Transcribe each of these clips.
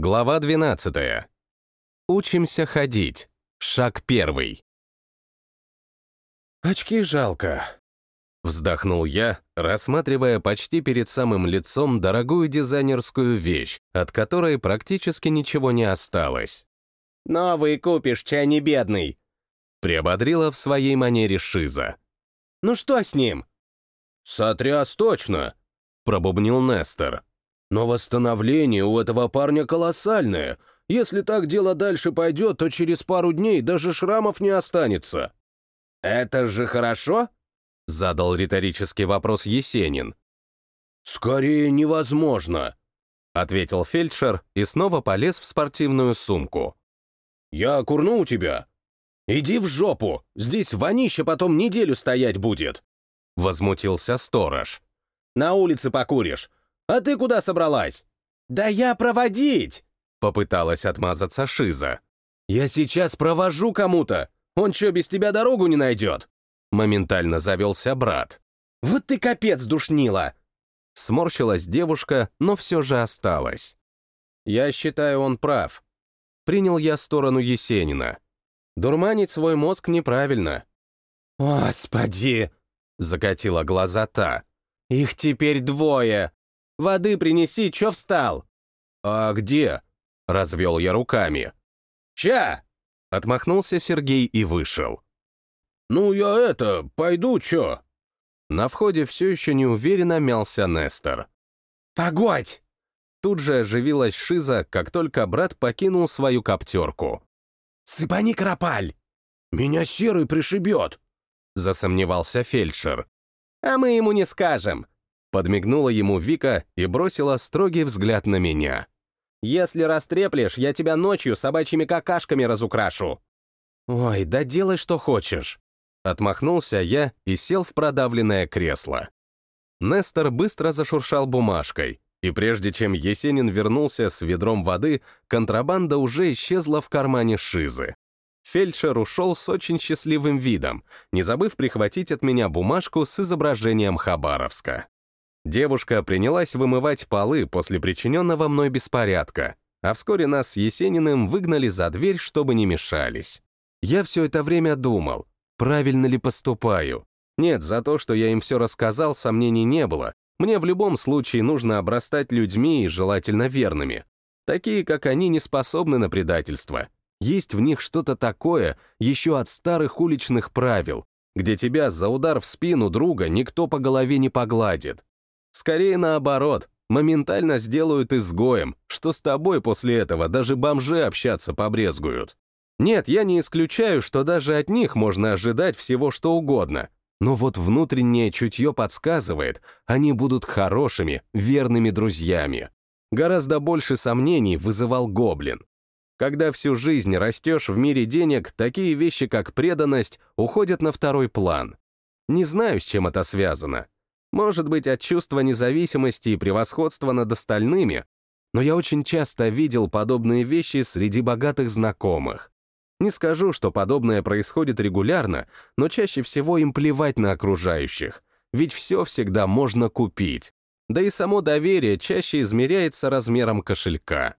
Глава 12. Учимся ходить. Шаг первый. «Очки жалко», — вздохнул я, рассматривая почти перед самым лицом дорогую дизайнерскую вещь, от которой практически ничего не осталось. «Новый купишь, чай не бедный», — приободрила в своей манере Шиза. «Ну что с ним?» «Сотряс точно», — пробубнил Нестор. «Но восстановление у этого парня колоссальное. Если так дело дальше пойдет, то через пару дней даже шрамов не останется». «Это же хорошо?» — задал риторический вопрос Есенин. «Скорее невозможно», — ответил фельдшер и снова полез в спортивную сумку. «Я курну у тебя?» «Иди в жопу! Здесь вонище потом неделю стоять будет!» Возмутился сторож. «На улице покуришь. А ты куда собралась?» «Да я проводить!» Попыталась отмазаться Шиза. «Я сейчас провожу кому-то! Он что, без тебя дорогу не найдет?» Моментально завелся брат. «Вот ты капец душнила!» Сморщилась девушка, но все же осталась. «Я считаю, он прав. Принял я сторону Есенина. Дурманить свой мозг неправильно». «Господи!» — закатила глаза та. «Их теперь двое! Воды принеси, чё встал?» «А где?» — развел я руками. «Ща!» — отмахнулся Сергей и вышел. «Ну, я это, пойду, чё?» На входе все еще неуверенно мялся Нестор. «Погодь!» Тут же оживилась Шиза, как только брат покинул свою коптерку. «Сыпани кропаль! Меня серый пришибет!» Засомневался фельдшер. «А мы ему не скажем!» Подмигнула ему Вика и бросила строгий взгляд на меня. «Если растреплешь, я тебя ночью собачьими какашками разукрашу!» «Ой, да делай, что хочешь!» Отмахнулся я и сел в продавленное кресло. Нестор быстро зашуршал бумажкой, и прежде чем Есенин вернулся с ведром воды, контрабанда уже исчезла в кармане Шизы. Фельдшер ушел с очень счастливым видом, не забыв прихватить от меня бумажку с изображением Хабаровска. Девушка принялась вымывать полы после причиненного мной беспорядка, а вскоре нас с Есениным выгнали за дверь, чтобы не мешались. Я все это время думал, правильно ли поступаю. Нет, за то, что я им все рассказал, сомнений не было. Мне в любом случае нужно обрастать людьми и желательно верными. Такие, как они, не способны на предательство. Есть в них что-то такое еще от старых уличных правил, где тебя за удар в спину друга никто по голове не погладит. Скорее наоборот, моментально сделают изгоем, что с тобой после этого даже бомжи общаться побрезгуют. Нет, я не исключаю, что даже от них можно ожидать всего что угодно, но вот внутреннее чутье подсказывает, они будут хорошими, верными друзьями. Гораздо больше сомнений вызывал гоблин. Когда всю жизнь растешь в мире денег, такие вещи, как преданность, уходят на второй план. Не знаю, с чем это связано. Может быть, от чувства независимости и превосходства над остальными, но я очень часто видел подобные вещи среди богатых знакомых. Не скажу, что подобное происходит регулярно, но чаще всего им плевать на окружающих, ведь все всегда можно купить. Да и само доверие чаще измеряется размером кошелька.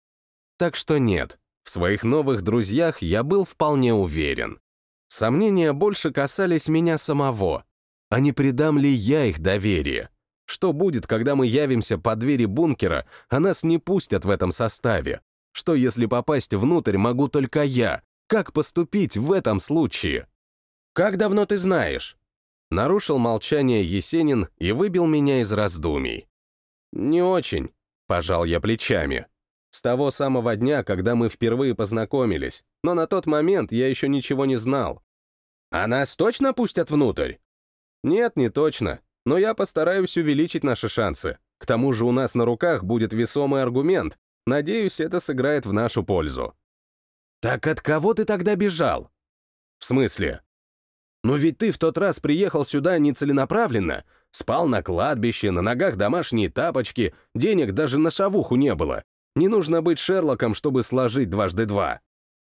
Так что нет, в своих новых друзьях я был вполне уверен. Сомнения больше касались меня самого. А не предам ли я их доверие? Что будет, когда мы явимся по двери бункера, а нас не пустят в этом составе? Что если попасть внутрь могу только я? Как поступить в этом случае? «Как давно ты знаешь?» Нарушил молчание Есенин и выбил меня из раздумий. «Не очень», — пожал я плечами. С того самого дня, когда мы впервые познакомились, но на тот момент я еще ничего не знал. «А нас точно пустят внутрь?» «Нет, не точно, но я постараюсь увеличить наши шансы. К тому же у нас на руках будет весомый аргумент. Надеюсь, это сыграет в нашу пользу». «Так от кого ты тогда бежал?» «В смысле?» «Ну ведь ты в тот раз приехал сюда нецеленаправленно, спал на кладбище, на ногах домашние тапочки, денег даже на шавуху не было. Не нужно быть Шерлоком, чтобы сложить дважды два.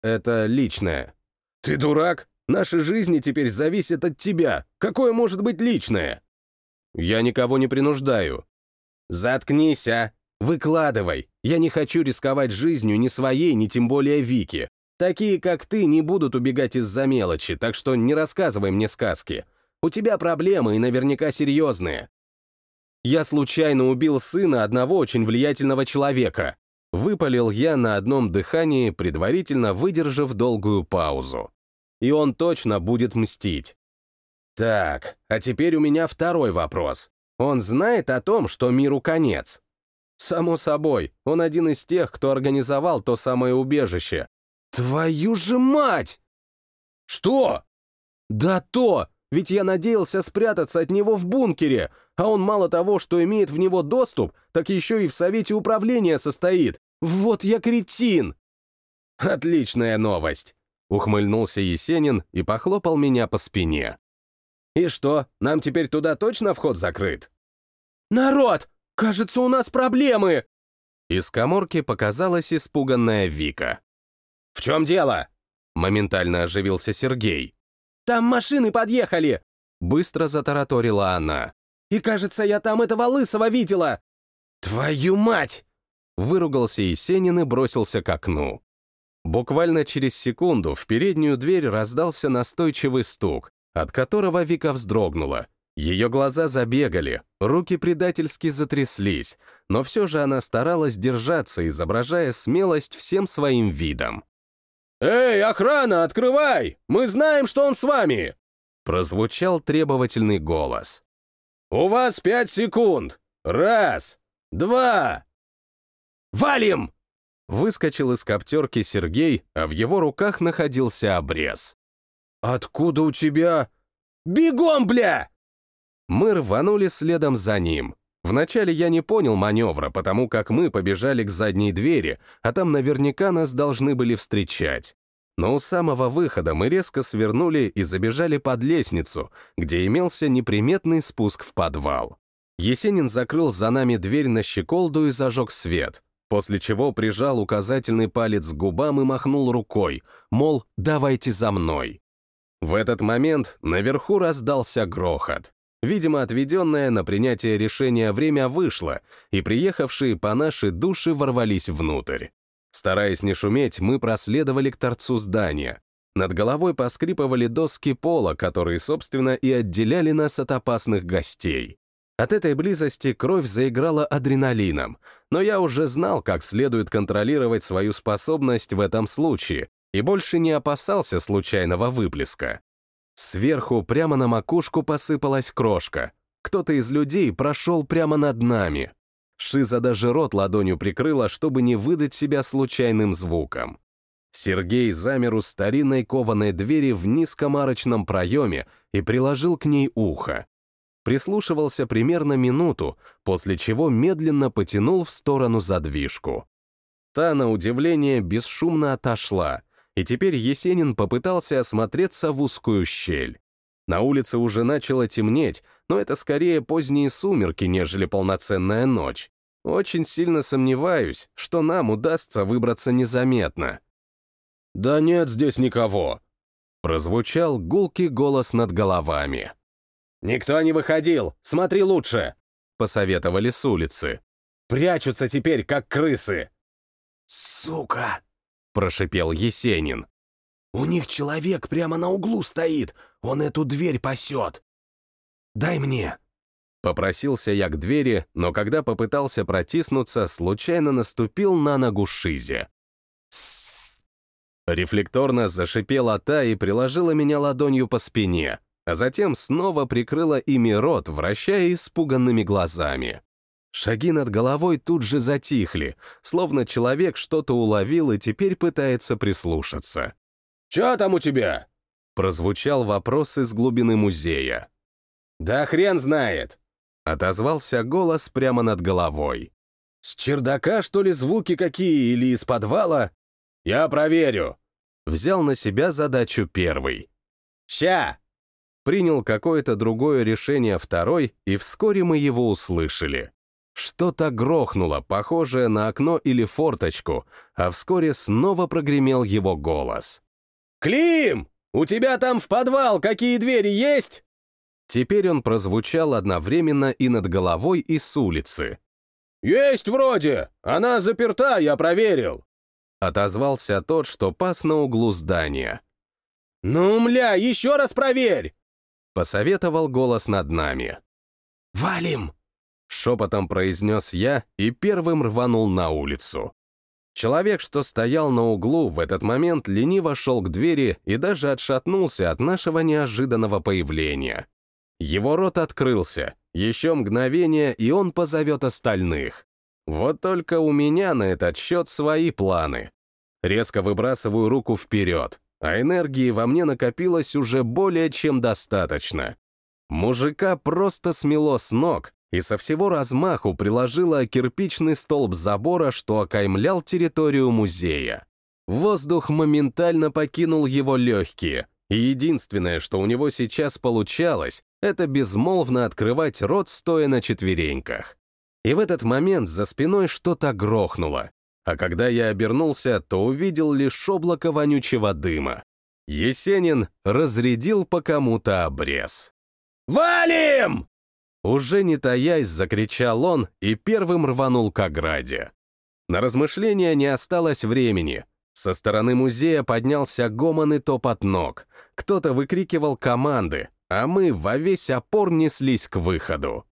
Это личное. Ты дурак? Наши жизни теперь зависят от тебя. Какое может быть личное? Я никого не принуждаю. Заткнись, а? Выкладывай. Я не хочу рисковать жизнью ни своей, ни тем более Вики. Такие, как ты, не будут убегать из-за мелочи, так что не рассказывай мне сказки. У тебя проблемы и наверняка серьезные. Я случайно убил сына одного очень влиятельного человека. Выпалил я на одном дыхании, предварительно выдержав долгую паузу. И он точно будет мстить. Так, а теперь у меня второй вопрос. Он знает о том, что миру конец? Само собой, он один из тех, кто организовал то самое убежище. Твою же мать! Что? Да то! Ведь я надеялся спрятаться от него в бункере, а он мало того, что имеет в него доступ, так еще и в совете управления состоит. Вот я кретин! Отличная новость! Ухмыльнулся Есенин и похлопал меня по спине. И что, нам теперь туда точно вход закрыт? Народ! Кажется, у нас проблемы! Из коморки показалась испуганная Вика. «В чем дело?» Моментально оживился Сергей. Там машины подъехали!» Быстро затараторила она. «И кажется, я там этого лысого видела!» «Твою мать!» Выругался Есенин и бросился к окну. Буквально через секунду в переднюю дверь раздался настойчивый стук, от которого Вика вздрогнула. Ее глаза забегали, руки предательски затряслись, но все же она старалась держаться, изображая смелость всем своим видом. «Эй, охрана, открывай! Мы знаем, что он с вами!» Прозвучал требовательный голос. «У вас пять секунд! Раз! Два!» «Валим!» Выскочил из коптерки Сергей, а в его руках находился обрез. «Откуда у тебя...» «Бегом, бля!» Мы рванули следом за ним. Вначале я не понял маневра, потому как мы побежали к задней двери, а там наверняка нас должны были встречать. Но у самого выхода мы резко свернули и забежали под лестницу, где имелся неприметный спуск в подвал. Есенин закрыл за нами дверь на щеколду и зажег свет, после чего прижал указательный палец к губам и махнул рукой, мол, давайте за мной. В этот момент наверху раздался грохот. Видимо, отведенное на принятие решения время вышло, и приехавшие по нашей душе ворвались внутрь. Стараясь не шуметь, мы проследовали к торцу здания. Над головой поскрипывали доски пола, которые, собственно, и отделяли нас от опасных гостей. От этой близости кровь заиграла адреналином, но я уже знал, как следует контролировать свою способность в этом случае, и больше не опасался случайного выплеска. Сверху прямо на макушку посыпалась крошка. Кто-то из людей прошел прямо над нами. Шиза даже рот ладонью прикрыла, чтобы не выдать себя случайным звуком. Сергей замер у старинной кованой двери в низком арочном проеме и приложил к ней ухо. Прислушивался примерно минуту, после чего медленно потянул в сторону задвижку. Та, на удивление, бесшумно отошла, и теперь Есенин попытался осмотреться в узкую щель. На улице уже начало темнеть, но это скорее поздние сумерки, нежели полноценная ночь. Очень сильно сомневаюсь, что нам удастся выбраться незаметно. «Да нет здесь никого», — прозвучал гулкий голос над головами. «Никто не выходил, смотри лучше», — посоветовали с улицы. «Прячутся теперь, как крысы». «Сука!» прошипел Есенин. «У них человек прямо на углу стоит, он эту дверь пасет. Дай мне!» Попросился я к двери, но когда попытался протиснуться, случайно наступил на ногу Шизе. Рефлекторно зашипела та и приложила меня ладонью по спине, а затем снова прикрыла ими рот, вращая испуганными глазами. Шаги над головой тут же затихли, словно человек что-то уловил и теперь пытается прислушаться. «Чё там у тебя?» Прозвучал вопрос из глубины музея. «Да хрен знает!» Отозвался голос прямо над головой. «С чердака, что ли, звуки какие или из подвала?» «Я проверю!» Взял на себя задачу первый. «Ща!» Принял какое-то другое решение второй, и вскоре мы его услышали. Что-то грохнуло, похожее на окно или форточку, а вскоре снова прогремел его голос. «Клим! У тебя там в подвал какие двери есть?» Теперь он прозвучал одновременно и над головой, и с улицы. «Есть вроде! Она заперта, я проверил!» Отозвался тот, что пас на углу здания. «Ну, мля, еще раз проверь!» Посоветовал голос над нами. «Валим!» Шепотом произнес я и первым рванул на улицу. Человек, что стоял на углу, в этот момент лениво шел к двери и даже отшатнулся от нашего неожиданного появления. Его рот открылся, еще мгновение, и он позовет остальных. Вот только у меня на этот счет свои планы. Резко выбрасываю руку вперед, а энергии во мне накопилось уже более чем достаточно. Мужика просто смело с ног и со всего размаху приложила кирпичный столб забора, что окаймлял территорию музея. Воздух моментально покинул его легкие, и единственное, что у него сейчас получалось, это безмолвно открывать рот, стоя на четвереньках. И в этот момент за спиной что-то грохнуло, а когда я обернулся, то увидел лишь облако вонючего дыма. Есенин разрядил по кому-то обрез. «Валим!» Уже не таясь, закричал он и первым рванул к ограде. На размышления не осталось времени. Со стороны музея поднялся гомон и топот ног. Кто-то выкрикивал команды, а мы во весь опор неслись к выходу.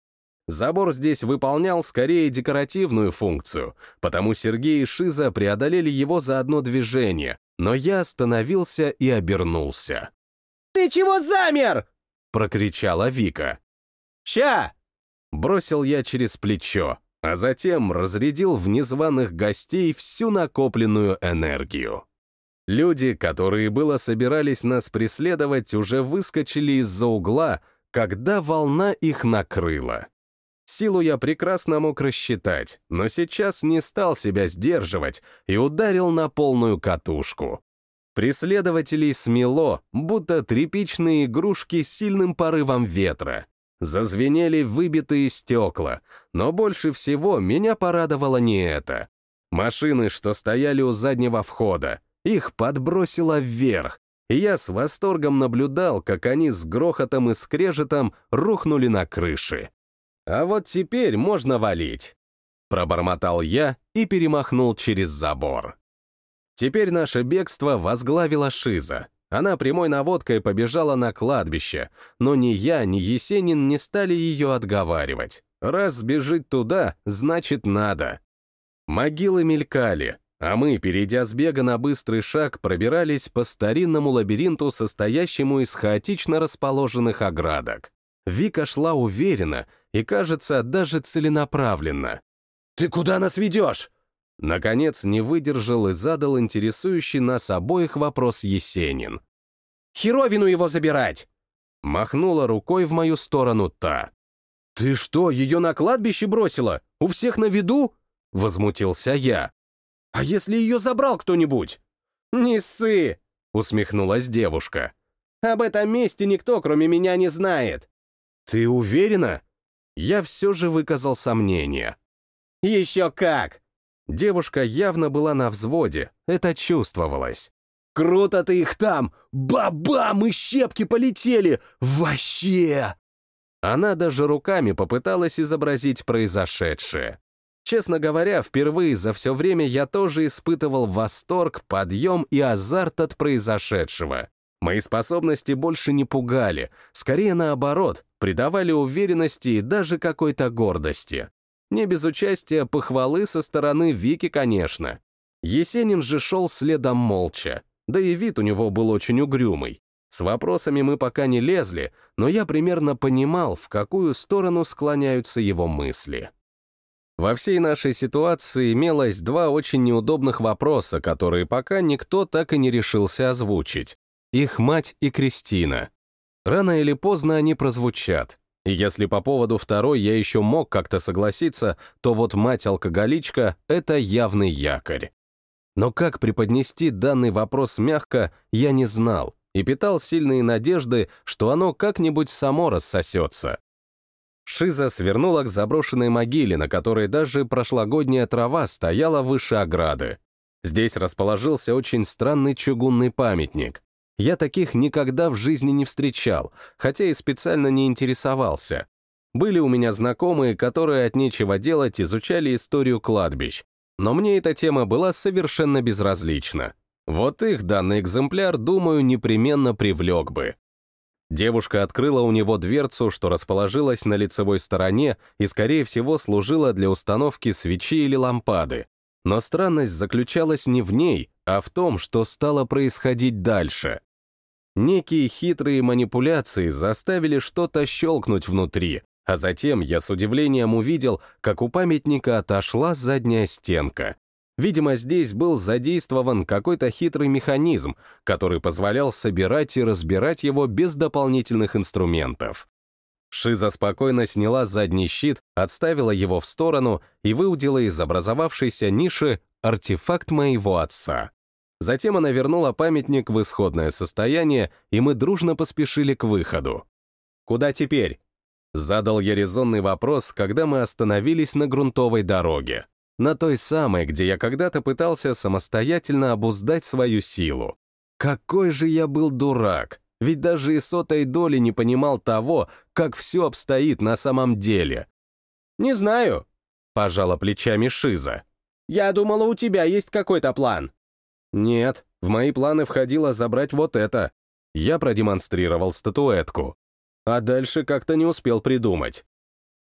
Забор здесь выполнял скорее декоративную функцию, потому Сергей и Шиза преодолели его за одно движение, но я остановился и обернулся. «Ты чего замер?» — прокричала Вика. «Ща!» — бросил я через плечо, а затем разрядил в незваных гостей всю накопленную энергию. Люди, которые было собирались нас преследовать, уже выскочили из-за угла, когда волна их накрыла. Силу я прекрасно мог рассчитать, но сейчас не стал себя сдерживать и ударил на полную катушку. Преследователей смело, будто тряпичные игрушки с сильным порывом ветра. Зазвенели выбитые стекла, но больше всего меня порадовало не это. Машины, что стояли у заднего входа, их подбросило вверх, и я с восторгом наблюдал, как они с грохотом и скрежетом рухнули на крыши. А вот теперь можно валить. Пробормотал я и перемахнул через забор. Теперь наше бегство возглавила Шиза. Она прямой наводкой побежала на кладбище, но ни я, ни Есенин не стали ее отговаривать. Раз бежит туда, значит надо. Могилы мелькали, а мы, перейдя с бега на быстрый шаг, пробирались по старинному лабиринту, состоящему из хаотично расположенных оградок. Вика шла уверенно и, кажется, даже целенаправленно. «Ты куда нас ведешь?» Наконец не выдержал и задал интересующий нас обоих вопрос Есенин. «Херовину его забирать!» Махнула рукой в мою сторону та. «Ты что, ее на кладбище бросила? У всех на виду?» Возмутился я. «А если ее забрал кто-нибудь?» «Не ссы!» — усмехнулась девушка. «Об этом месте никто, кроме меня, не знает». «Ты уверена?» Я все же выказал сомнение. «Еще как!» Девушка явно была на взводе, это чувствовалось. «Круто ты их там! Ба-бам! И щепки полетели! Вообще!» Она даже руками попыталась изобразить произошедшее. Честно говоря, впервые за все время я тоже испытывал восторг, подъем и азарт от произошедшего. Мои способности больше не пугали, скорее наоборот, придавали уверенности и даже какой-то гордости. Не без участия похвалы со стороны Вики, конечно. Есенин же шел следом молча, да и вид у него был очень угрюмый. С вопросами мы пока не лезли, но я примерно понимал, в какую сторону склоняются его мысли. Во всей нашей ситуации имелось два очень неудобных вопроса, которые пока никто так и не решился озвучить. Их мать и Кристина. Рано или поздно они прозвучат. И если по поводу второй я еще мог как-то согласиться, то вот мать-алкоголичка — это явный якорь. Но как преподнести данный вопрос мягко, я не знал и питал сильные надежды, что оно как-нибудь само рассосется. Шиза свернула к заброшенной могиле, на которой даже прошлогодняя трава стояла выше ограды. Здесь расположился очень странный чугунный памятник. Я таких никогда в жизни не встречал, хотя и специально не интересовался. Были у меня знакомые, которые от нечего делать изучали историю кладбищ, но мне эта тема была совершенно безразлична. Вот их данный экземпляр, думаю, непременно привлек бы. Девушка открыла у него дверцу, что расположилась на лицевой стороне и, скорее всего, служила для установки свечи или лампады. Но странность заключалась не в ней, а в том, что стало происходить дальше. Некие хитрые манипуляции заставили что-то щелкнуть внутри, а затем я с удивлением увидел, как у памятника отошла задняя стенка. Видимо, здесь был задействован какой-то хитрый механизм, который позволял собирать и разбирать его без дополнительных инструментов. Шиза спокойно сняла задний щит, отставила его в сторону и выудила из образовавшейся ниши артефакт моего отца. Затем она вернула памятник в исходное состояние, и мы дружно поспешили к выходу. «Куда теперь?» Задал я резонный вопрос, когда мы остановились на грунтовой дороге. На той самой, где я когда-то пытался самостоятельно обуздать свою силу. Какой же я был дурак! Ведь даже и сотой доли не понимал того, как все обстоит на самом деле. «Не знаю», — пожала плечами Шиза. «Я думала, у тебя есть какой-то план». «Нет, в мои планы входило забрать вот это». Я продемонстрировал статуэтку а дальше как-то не успел придумать.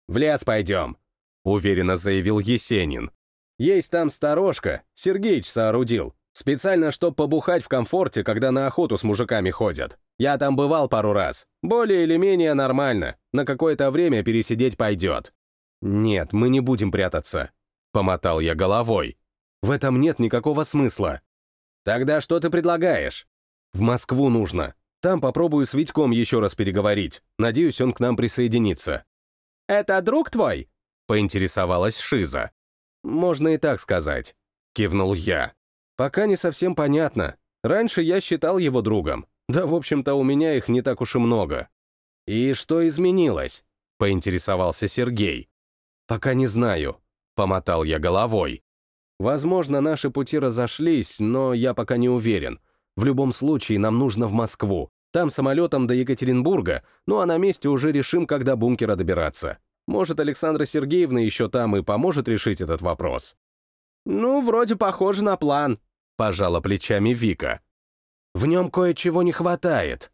«В лес пойдем», — уверенно заявил Есенин. «Есть там сторожка, Сергеич соорудил, специально, чтоб побухать в комфорте, когда на охоту с мужиками ходят. Я там бывал пару раз, более или менее нормально, на какое-то время пересидеть пойдет». «Нет, мы не будем прятаться», — помотал я головой. «В этом нет никакого смысла». «Тогда что ты предлагаешь?» «В Москву нужно. Там попробую с Витьком еще раз переговорить. Надеюсь, он к нам присоединится». «Это друг твой?» — поинтересовалась Шиза. «Можно и так сказать», — кивнул я. «Пока не совсем понятно. Раньше я считал его другом. Да, в общем-то, у меня их не так уж и много». «И что изменилось?» — поинтересовался Сергей. «Пока не знаю», — помотал я головой. «Возможно, наши пути разошлись, но я пока не уверен. В любом случае, нам нужно в Москву. Там самолетом до Екатеринбурга, ну а на месте уже решим, когда бункера добираться. Может, Александра Сергеевна еще там и поможет решить этот вопрос. «Ну, вроде похоже на план», — пожала плечами Вика. «В нем кое-чего не хватает».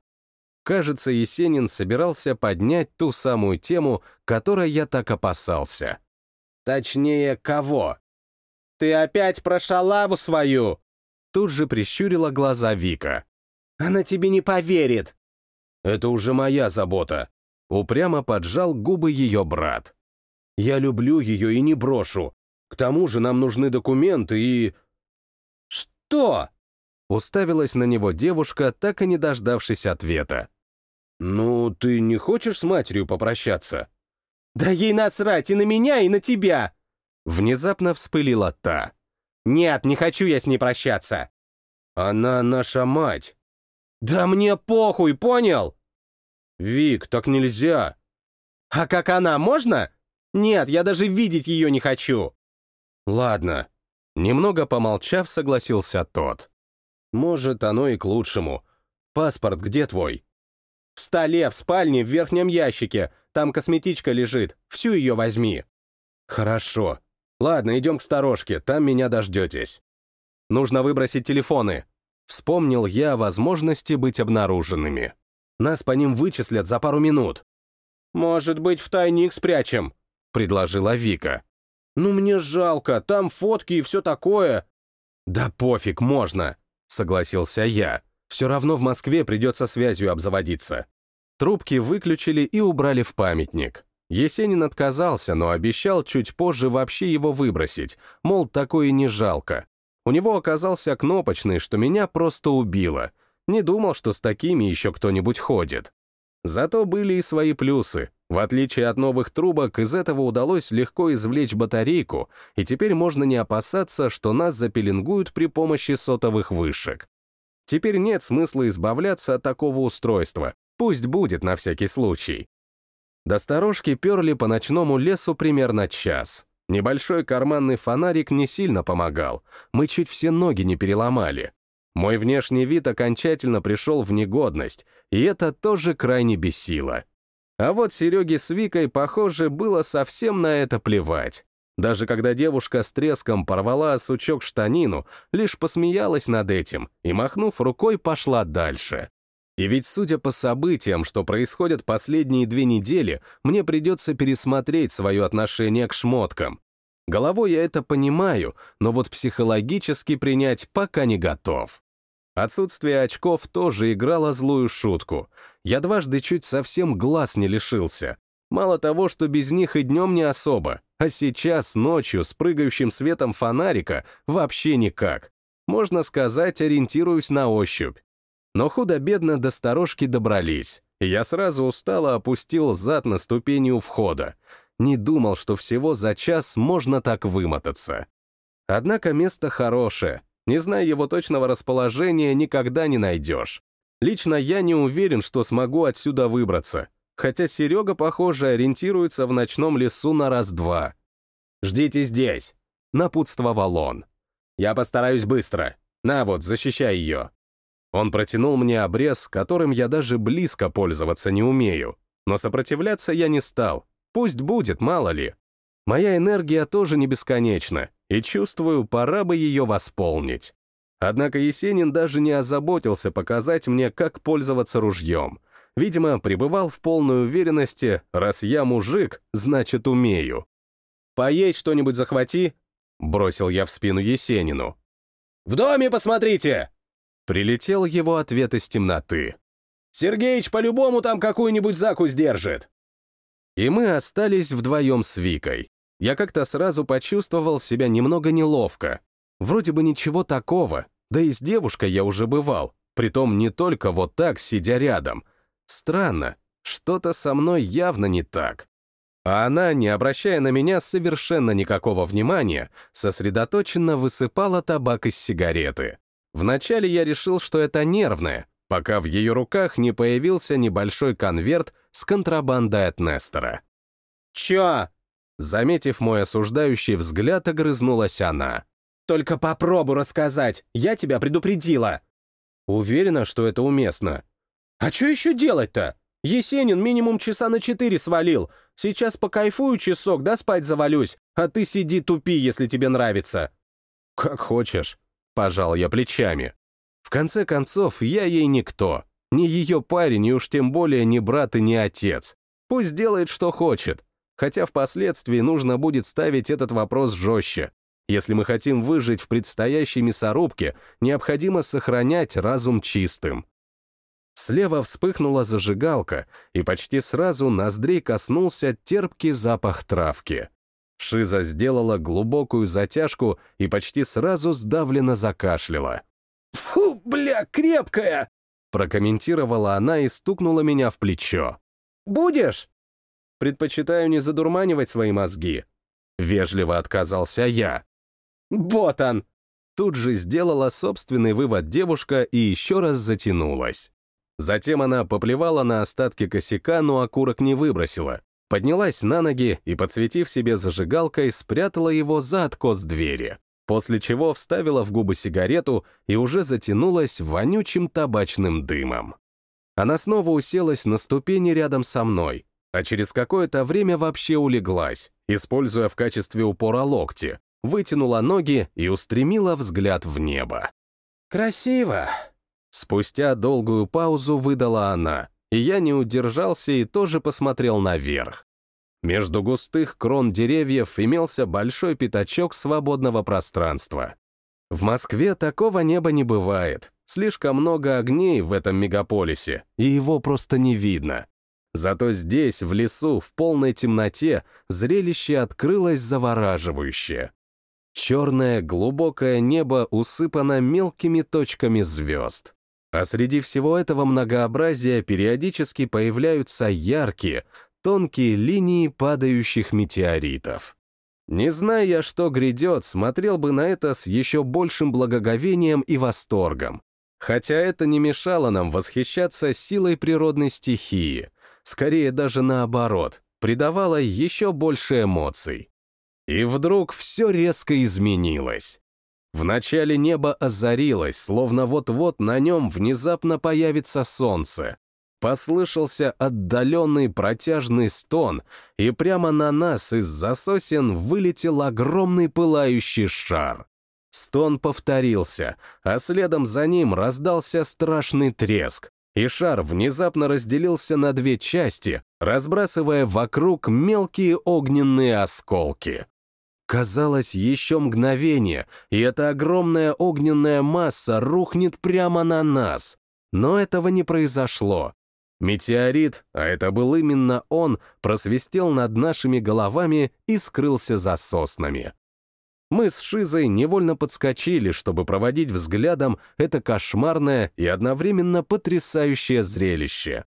Кажется, Есенин собирался поднять ту самую тему, которой я так опасался. «Точнее, кого?» «Ты опять про шалаву свою!» Тут же прищурила глаза Вика. Она тебе не поверит!» «Это уже моя забота!» Упрямо поджал губы ее брат. «Я люблю ее и не брошу. К тому же нам нужны документы и...» «Что?» Уставилась на него девушка, так и не дождавшись ответа. «Ну, ты не хочешь с матерью попрощаться?» «Да ей насрать и на меня, и на тебя!» Внезапно вспылила та. «Нет, не хочу я с ней прощаться!» «Она наша мать!» «Да мне похуй, понял?» «Вик, так нельзя!» «А как она, можно?» «Нет, я даже видеть ее не хочу!» «Ладно». Немного помолчав, согласился тот. «Может, оно и к лучшему. Паспорт где твой?» «В столе, в спальне, в верхнем ящике. Там косметичка лежит. Всю ее возьми». «Хорошо. Ладно, идем к сторожке, там меня дождетесь. Нужно выбросить телефоны. Вспомнил я о возможности быть обнаруженными. Нас по ним вычислят за пару минут. «Может быть, в тайник спрячем?» — предложила Вика. «Ну, мне жалко, там фотки и все такое». «Да пофиг, можно», — согласился я. «Все равно в Москве придется связью обзаводиться». Трубки выключили и убрали в памятник. Есенин отказался, но обещал чуть позже вообще его выбросить, мол, такое не жалко. У него оказался кнопочный, что меня просто убило. Не думал, что с такими еще кто-нибудь ходит. Зато были и свои плюсы. В отличие от новых трубок, из этого удалось легко извлечь батарейку, и теперь можно не опасаться, что нас запеленгуют при помощи сотовых вышек. Теперь нет смысла избавляться от такого устройства. Пусть будет на всякий случай. До сторожки перли по ночному лесу примерно час. Небольшой карманный фонарик не сильно помогал, мы чуть все ноги не переломали. Мой внешний вид окончательно пришел в негодность, и это тоже крайне бесило. А вот Сереге с Викой, похоже, было совсем на это плевать. Даже когда девушка с треском порвала сучок штанину, лишь посмеялась над этим и, махнув рукой, пошла дальше. И ведь, судя по событиям, что происходят последние две недели, мне придется пересмотреть свое отношение к шмоткам. Головой я это понимаю, но вот психологически принять пока не готов. Отсутствие очков тоже играло злую шутку. Я дважды чуть совсем глаз не лишился. Мало того, что без них и днем не особо, а сейчас, ночью, с прыгающим светом фонарика, вообще никак. Можно сказать, ориентируюсь на ощупь. Но худо-бедно до сторожки добрались, и я сразу устало опустил зад на ступени у входа. Не думал, что всего за час можно так вымотаться. Однако место хорошее, не зная его точного расположения, никогда не найдешь. Лично я не уверен, что смогу отсюда выбраться, хотя Серега, похоже, ориентируется в ночном лесу на раз-два. «Ждите здесь», — напутствовал он. «Я постараюсь быстро. На вот, защищай ее». Он протянул мне обрез, которым я даже близко пользоваться не умею. Но сопротивляться я не стал. Пусть будет, мало ли. Моя энергия тоже не бесконечна, и чувствую, пора бы ее восполнить. Однако Есенин даже не озаботился показать мне, как пользоваться ружьем. Видимо, пребывал в полной уверенности, раз я мужик, значит, умею. «Поесть что-нибудь захвати», — бросил я в спину Есенину. «В доме посмотрите!» Прилетел его ответ из темноты. «Сергеич по-любому там какую-нибудь закусь держит!» И мы остались вдвоем с Викой. Я как-то сразу почувствовал себя немного неловко. Вроде бы ничего такого, да и с девушкой я уже бывал, притом не только вот так, сидя рядом. Странно, что-то со мной явно не так. А она, не обращая на меня совершенно никакого внимания, сосредоточенно высыпала табак из сигареты. Вначале я решил, что это нервное, пока в ее руках не появился небольшой конверт с контрабандой от Нестора. «Чё?» Заметив мой осуждающий взгляд, огрызнулась она. «Только попробуй рассказать, я тебя предупредила!» Уверена, что это уместно. «А что еще делать-то? Есенин минимум часа на четыре свалил. Сейчас покайфую часок, да спать завалюсь, а ты сиди тупи, если тебе нравится». «Как хочешь», — пожал я плечами. В конце концов, я ей никто. Ни ее парень, и уж тем более не брат и не отец. Пусть делает, что хочет хотя впоследствии нужно будет ставить этот вопрос жестче. Если мы хотим выжить в предстоящей мясорубке, необходимо сохранять разум чистым. Слева вспыхнула зажигалка, и почти сразу ноздрей коснулся терпкий запах травки. Шиза сделала глубокую затяжку и почти сразу сдавленно закашляла. «Фу, бля, крепкая!» прокомментировала она и стукнула меня в плечо. «Будешь?» Предпочитаю не задурманивать свои мозги. Вежливо отказался я. Вот он! Тут же сделала собственный вывод девушка и еще раз затянулась. Затем она поплевала на остатки косяка, но окурок не выбросила. Поднялась на ноги и, подсветив себе зажигалкой, спрятала его за откос двери, после чего вставила в губы сигарету и уже затянулась вонючим табачным дымом. Она снова уселась на ступени рядом со мной, а через какое-то время вообще улеглась, используя в качестве упора локти, вытянула ноги и устремила взгляд в небо. «Красиво!» Спустя долгую паузу выдала она, и я не удержался и тоже посмотрел наверх. Между густых крон деревьев имелся большой пятачок свободного пространства. В Москве такого неба не бывает. Слишком много огней в этом мегаполисе, и его просто не видно. Зато здесь, в лесу, в полной темноте, зрелище открылось завораживающее. Черное, глубокое небо усыпано мелкими точками звезд. А среди всего этого многообразия периодически появляются яркие, тонкие линии падающих метеоритов. Не зная я, что грядет, смотрел бы на это с еще большим благоговением и восторгом. Хотя это не мешало нам восхищаться силой природной стихии — скорее даже наоборот, придавала еще больше эмоций. И вдруг все резко изменилось. Вначале небо озарилось, словно вот-вот на нем внезапно появится солнце. послышался отдаленный протяжный стон, и прямо на нас из-за сосен вылетел огромный пылающий шар. Стон повторился, а следом за ним раздался страшный треск, и шар внезапно разделился на две части, разбрасывая вокруг мелкие огненные осколки. Казалось, еще мгновение, и эта огромная огненная масса рухнет прямо на нас. Но этого не произошло. Метеорит, а это был именно он, просвистел над нашими головами и скрылся за соснами. Мы с Шизой невольно подскочили, чтобы проводить взглядом это кошмарное и одновременно потрясающее зрелище.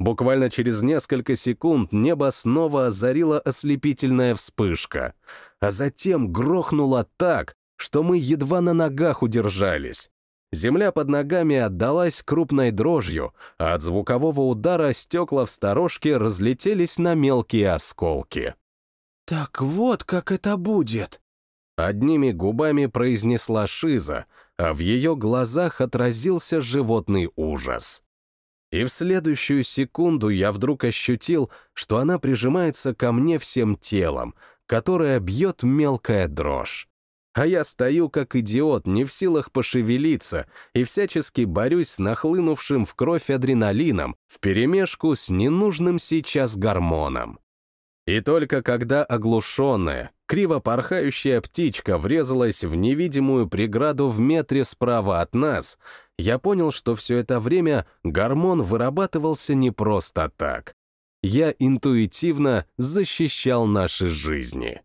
Буквально через несколько секунд небо снова озарила ослепительная вспышка, а затем грохнуло так, что мы едва на ногах удержались. Земля под ногами отдалась крупной дрожью, а от звукового удара стекла в сторожке разлетелись на мелкие осколки. «Так вот, как это будет!» Одними губами произнесла Шиза, а в ее глазах отразился животный ужас. И в следующую секунду я вдруг ощутил, что она прижимается ко мне всем телом, которое бьет мелкая дрожь. А я стою как идиот, не в силах пошевелиться, и всячески борюсь с нахлынувшим в кровь адреналином вперемешку с ненужным сейчас гормоном. И только когда оглушенная, криво порхающая птичка врезалась в невидимую преграду в метре справа от нас, я понял, что все это время гормон вырабатывался не просто так. Я интуитивно защищал наши жизни.